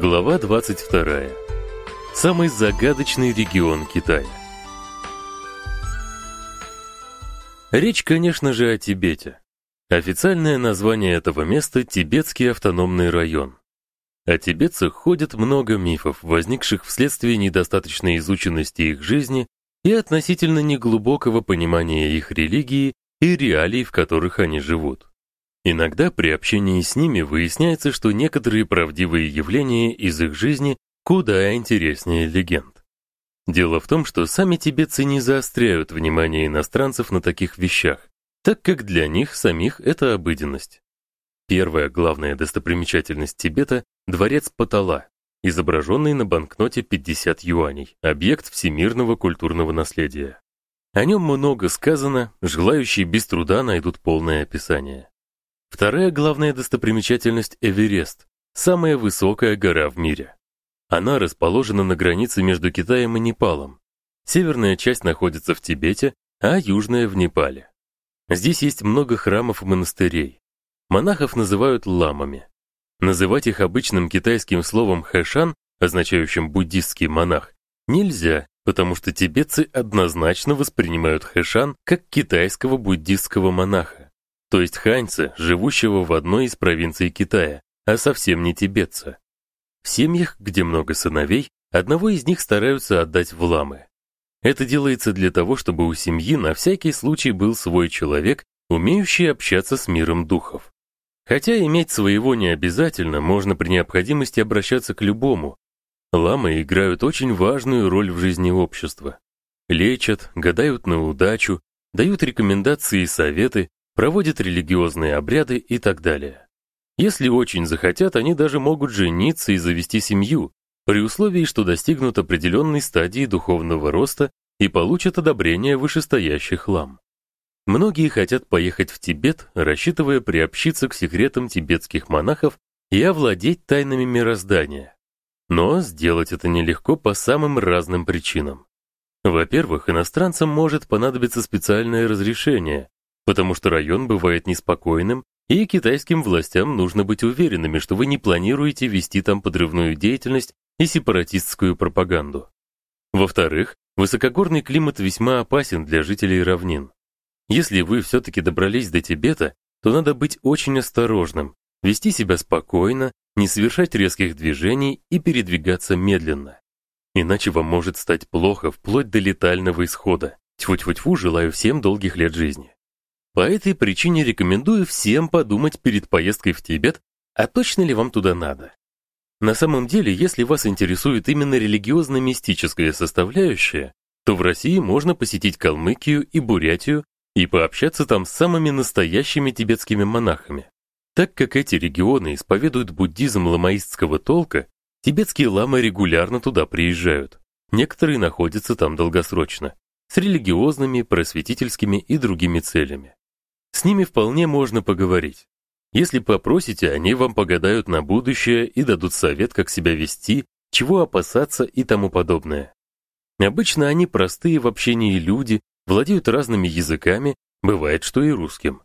Глава 22. Самый загадочный регион Китая. Речь, конечно же, о Тибете. Официальное название этого места Тибетский автономный район. О тибетцах ходит много мифов, возникших вследствие недостаточной изученности их жизни и относительно неглубокого понимания их религии и реалий, в которых они живут. Иногда при общении с ними выясняется, что некоторые правдивые явления из их жизни куда интереснее легенд. Дело в том, что сами тибетцы не заостряют внимание иностранцев на таких вещах, так как для них самих это обыденность. Первая главная достопримечательность Тибета дворец Патала, изображенный на банкноте 50 юаней, объект всемирного культурного наследия. О нем много сказано, желающие без труда найдут полное описание. Вторая главная достопримечательность Эверест, самая высокая гора в мире. Она расположена на границе между Китаем и Непалом. Северная часть находится в Тибете, а южная в Непале. Здесь есть много храмов и монастырей. Монахов называют ламами. Называть их обычным китайским словом хэшан, означающим буддистский монах, нельзя, потому что тибетцы однозначно воспринимают хэшан как китайского буддистского монаха то есть ханьца, живущего в одной из провинций Китая, а совсем не тибетца. В семьях, где много сыновей, одного из них стараются отдать в ламы. Это делается для того, чтобы у семьи на всякий случай был свой человек, умеющий общаться с миром духов. Хотя иметь своего не обязательно, можно при необходимости обращаться к любому. Ламы играют очень важную роль в жизни общества. Лечат, гадают на удачу, дают рекомендации и советы, проводят религиозные обряды и так далее. Если очень захотят, они даже могут жениться и завести семью, при условии, что достигнут определенной стадии духовного роста и получат одобрение вышестоящих лам. Многие хотят поехать в Тибет, рассчитывая приобщиться к секретам тибетских монахов и овладеть тайнами мироздания. Но сделать это нелегко по самым разным причинам. Во-первых, иностранцам может понадобиться специальное разрешение, потому что район бывает неспокойным, и китайским властям нужно быть уверенными, что вы не планируете вести там подрывную деятельность и сепаратистскую пропаганду. Во-вторых, высокогорный климат весьма опасен для жителей равнин. Если вы все таки добрались до Тибета, то надо быть очень осторожным, вести себя спокойно, не совершать резких движений и передвигаться медленно. Иначе вам может стать плохо вплоть до летального исхода. Тьфу-тьфу-тьфу, желаю всем долгих лет жизни. По этой причине рекомендую всем подумать перед поездкой в Тибет, а точно ли вам туда надо. На самом деле, если вас интересует именно религиозно-мистическая составляющая, то в России можно посетить Калмыкию и Бурятию и пообщаться там с самыми настоящими тибетскими монахами. Так как эти регионы исповедуют буддизм ламаистского толка, тибетские ламы регулярно туда приезжают. Некоторые находятся там долгосрочно, с религиозными, просветительскими и другими целями. С ними вполне можно поговорить. Если попросите, они вам погадают на будущее и дадут совет, как себя вести, чего опасаться и тому подобное. Обычно они простые в общении люди, владеют разными языками, бывает, что и русским.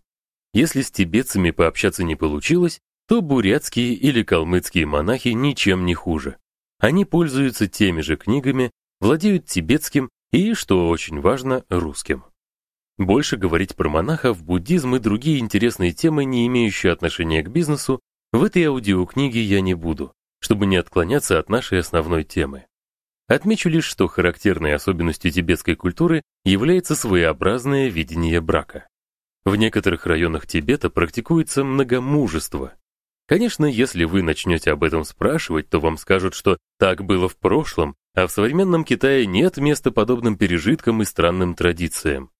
Если с тибетцами пообщаться не получилось, то бурятские или калмыцкие монахи ничем не хуже. Они пользуются теми же книгами, владеют тибетским и, что очень важно, русским. Больше говорить про монахов, буддизм и другие интересные темы, не имеющие отношения к бизнесу, в этой аудиокниге я не буду, чтобы не отклоняться от нашей основной темы. Отмечу лишь, что характерной особенностью тибетской культуры является своеобразное видение брака. В некоторых районах Тибета практикуется многомужество. Конечно, если вы начнете об этом спрашивать, то вам скажут, что так было в прошлом, а в современном Китае нет места подобным пережиткам и странным традициям.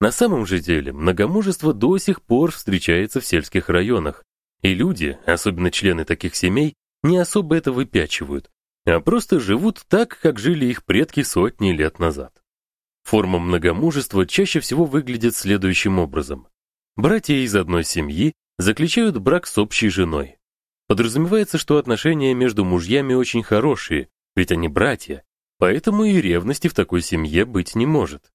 На самом же деле, многомужество до сих пор встречается в сельских районах, и люди, особенно члены таких семей, не особо это выпячивают, а просто живут так, как жили их предки сотни лет назад. Форма многомужества чаще всего выглядит следующим образом. Братья из одной семьи заключают брак с общей женой. Подразумевается, что отношения между мужьями очень хорошие, ведь они братья, поэтому и ревности в такой семье быть не может.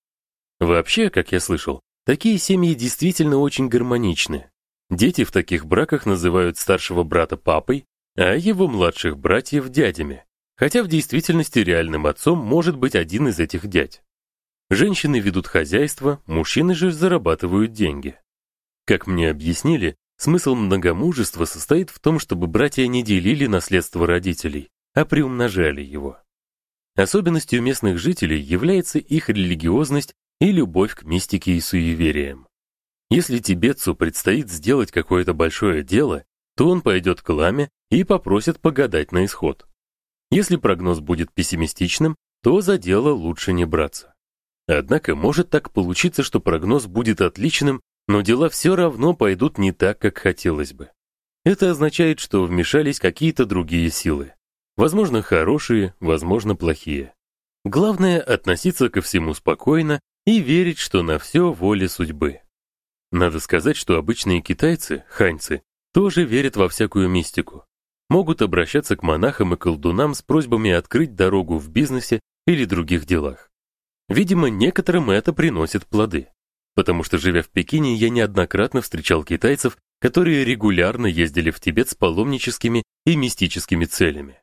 Вообще, как я слышал, такие семьи действительно очень гармоничны. Дети в таких браках называют старшего брата папой, а его младших братьев дядями, хотя в действительности реальным отцом может быть один из этих дядь. Женщины ведут хозяйство, мужчины же зарабатывают деньги. Как мне объяснили, смысл многомужества состоит в том, чтобы братья не делили наследство родителей, а приумножали его. Особенностью местных жителей является их религиозность и любовь к мистике и суевериям. Если тибетцу предстоит сделать какое-то большое дело, то он пойдет к ламе и попросит погадать на исход. Если прогноз будет пессимистичным, то за дело лучше не браться. Однако может так получиться, что прогноз будет отличным, но дела все равно пойдут не так, как хотелось бы. Это означает, что вмешались какие-то другие силы. Возможно, хорошие, возможно, плохие. Главное относиться ко всему спокойно и верить, что на все воля судьбы. Надо сказать, что обычные китайцы, ханьцы, тоже верят во всякую мистику. Могут обращаться к монахам и колдунам с просьбами открыть дорогу в бизнесе или других делах. Видимо, некоторым это приносит плоды. Потому что живя в Пекине, я неоднократно встречал китайцев, которые регулярно ездили в Тибет с паломническими и мистическими целями.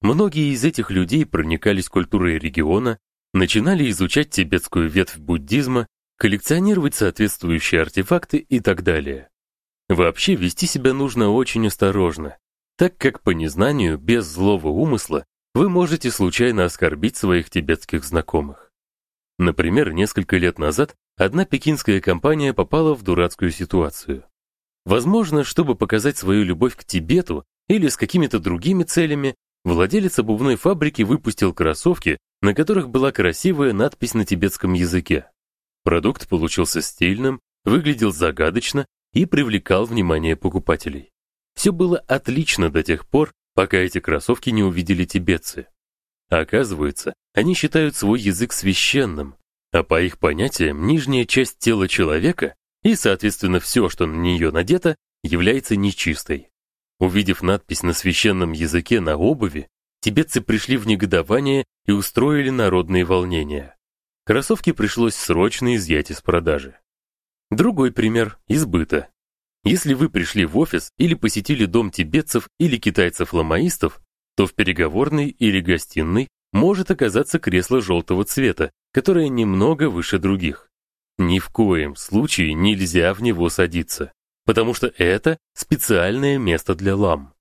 Многие из этих людей проникались культурой региона, начинали изучать тибетскую ветвь буддизма, коллекционировать соответствующие артефакты и так далее. Вообще вести себя нужно очень осторожно, так как по незнанию, без злого умысла, вы можете случайно оскорбить своих тибетских знакомых. Например, несколько лет назад одна пекинская компания попала в дурацкую ситуацию. Возможно, чтобы показать свою любовь к Тибету или с какими-то другими целями, Владелец обувной фабрики выпустил кроссовки, на которых была красивая надпись на тибетском языке. Продукт получился стильным, выглядел загадочно и привлекал внимание покупателей. Все было отлично до тех пор, пока эти кроссовки не увидели тибетцы. Оказывается, они считают свой язык священным, а по их понятиям нижняя часть тела человека и, соответственно, все, что на нее надето, является нечистой. Увидев надпись на священном языке на обуви, тибетцы пришли в негодование и устроили народные волнения. Кроссовки пришлось срочно изъять из продажи. Другой пример избыта. Если вы пришли в офис или посетили дом тибетцев или китайцев-ламаистов, то в переговорной или гостиной может оказаться кресло желтого цвета, которое немного выше других. Ни в коем случае нельзя в него садиться потому что это специальное место для лам.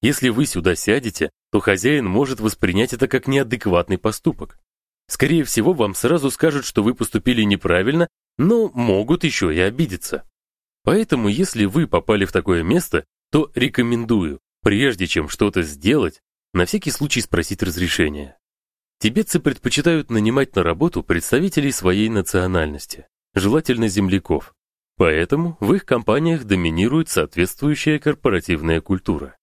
Если вы сюда сядете, то хозяин может воспринять это как неадекватный поступок. Скорее всего, вам сразу скажут, что вы поступили неправильно, но могут еще и обидеться. Поэтому, если вы попали в такое место, то рекомендую, прежде чем что-то сделать, на всякий случай спросить разрешения. Тибетцы предпочитают нанимать на работу представителей своей национальности, желательно земляков, Поэтому в их компаниях доминирует соответствующая корпоративная культура.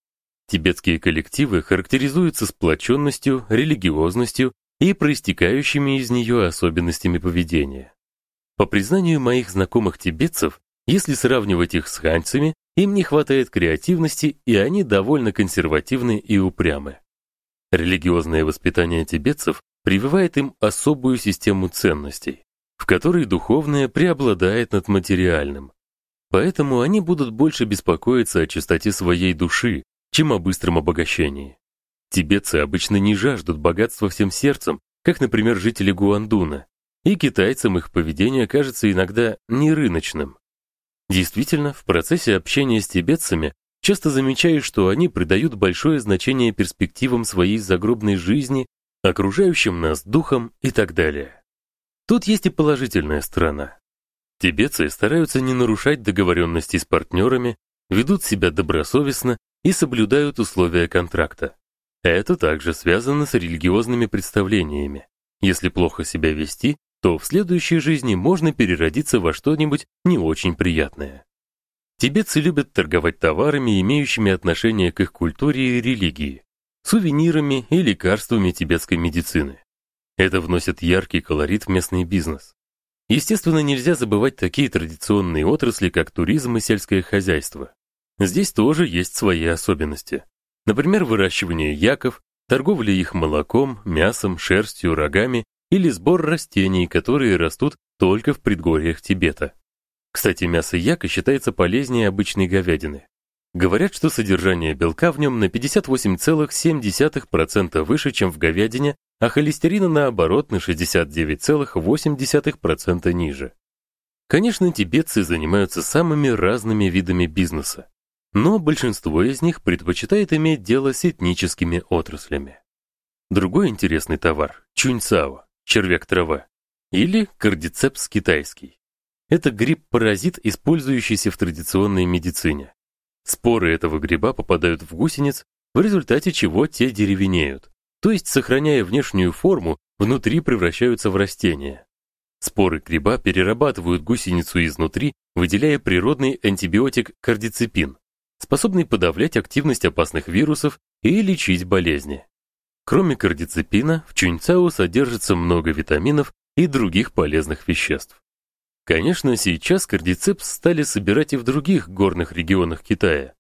Тибетские коллективы характеризуются сплоченностью, религиозностью и проистекающими из нее особенностями поведения. По признанию моих знакомых тибетцев, если сравнивать их с ханьцами, им не хватает креативности, и они довольно консервативны и упрямы. Религиозное воспитание тибетцев прививает им особую систему ценностей в которой духовное преобладает над материальным. Поэтому они будут больше беспокоиться о чистоте своей души, чем о быстром обогащении. Тибетцы обычно не жаждут богатства всем сердцем, как, например, жители Гуандуна, и китайцам их поведение кажется иногда нерыночным. Действительно, в процессе общения с тибетцами часто замечаешь, что они придают большое значение перспективам своей загробной жизни, окружающим нас духом и так далее. Тут есть и положительная сторона. Тибетцы стараются не нарушать договоренности с партнерами, ведут себя добросовестно и соблюдают условия контракта. Это также связано с религиозными представлениями. Если плохо себя вести, то в следующей жизни можно переродиться во что-нибудь не очень приятное. Тибетцы любят торговать товарами, имеющими отношение к их культуре и религии, сувенирами и лекарствами тибетской медицины. Это вносит яркий колорит в местный бизнес. Естественно, нельзя забывать такие традиционные отрасли, как туризм и сельское хозяйство. Здесь тоже есть свои особенности. Например, выращивание яков, торговля их молоком, мясом, шерстью, рогами или сбор растений, которые растут только в предгорьях Тибета. Кстати, мясо яка считается полезнее обычной говядины. Говорят, что содержание белка в нем на 58,7% выше, чем в говядине, а холестерина наоборот на 69,8% ниже. Конечно, тибетцы занимаются самыми разными видами бизнеса, но большинство из них предпочитает иметь дело с этническими отраслями. Другой интересный товар чуньцао, червяк-трава, или кардицепс китайский. Это гриб-паразит, использующийся в традиционной медицине. Споры этого гриба попадают в гусениц, в результате чего те деревенеют, то есть, сохраняя внешнюю форму, внутри превращаются в растения. Споры гриба перерабатывают гусеницу изнутри, выделяя природный антибиотик кардицепин, способный подавлять активность опасных вирусов и лечить болезни. Кроме кардицепина, в чуньцао содержится много витаминов и других полезных веществ. Конечно, сейчас кардицепс стали собирать и в других горных регионах Китая,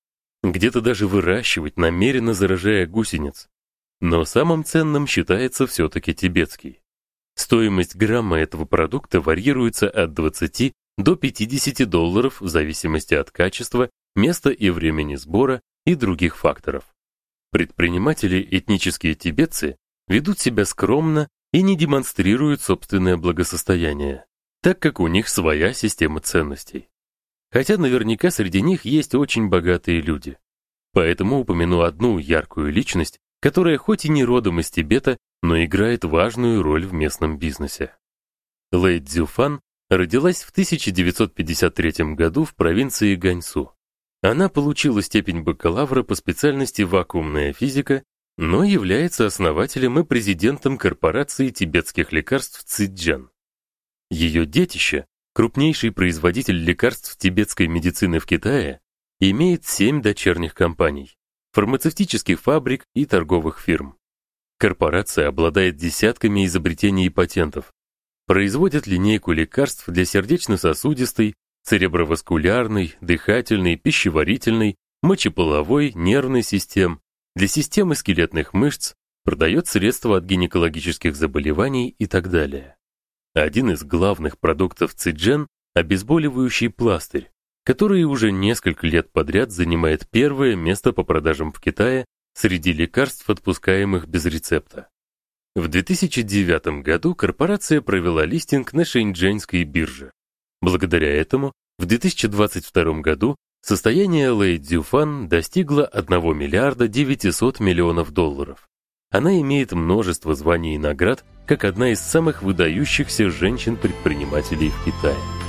где-то даже выращивать, намеренно заражая гусениц. Но самым ценным считается все таки тибетский. Стоимость грамма этого продукта варьируется от 20 до 50 долларов в зависимости от качества, места и времени сбора и других факторов. Предприниматели этнические тибетцы ведут себя скромно и не демонстрируют собственное благосостояние, так как у них своя система ценностей. Хотя наверняка среди них есть очень богатые люди. Поэтому упомяну одну яркую личность, которая хоть и не родом из Тибета, но играет важную роль в местном бизнесе. Лэй Цзюфан родилась в 1953 году в провинции Ганьсу. Она получила степень бакалавра по специальности вакуумная физика, но является основателем и президентом корпорации тибетских лекарств Цзиджан. Ее детище, крупнейший производитель лекарств тибетской медицины в Китае, имеет семь дочерних компаний, фармацевтических фабрик и торговых фирм. Корпорация обладает десятками изобретений и патентов. Производит линейку лекарств для сердечно-сосудистой, цереброваскулярной, дыхательной, пищеварительной, мочеполовой, нервной систем, для системы скелетных мышц, продает средства от гинекологических заболеваний и так далее. Один из главных продуктов Циджен обезболивающий пластырь, который уже несколько лет подряд занимает первое место по продажам в Китае среди лекарств, отпускаемых без рецепта. В 2009 году корпорация провела листинг на Шэньчжэньской бирже. Благодаря этому в 2022 году состояние Лэй Цзюфан достигло 1 миллиарда 900 миллионов долларов. Она имеет множество званий и наград, как одна из самых выдающихся женщин-предпринимателей в Китае.